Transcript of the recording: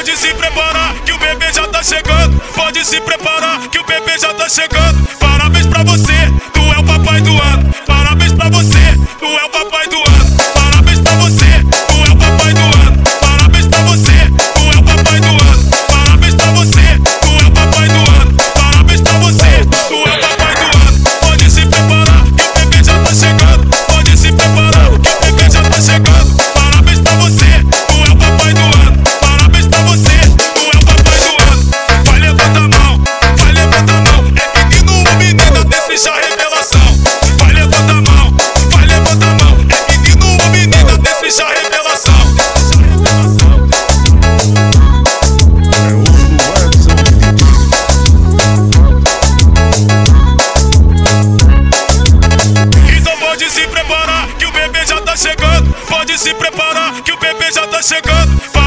Pode se preparar que o bebê já tá chegando. Pode se preparar que o bebê já tá chegando. Parabéns pra você. Pode se preparar que o bebê já tá chegando. Pode se preparar que o bebê já tá chegando.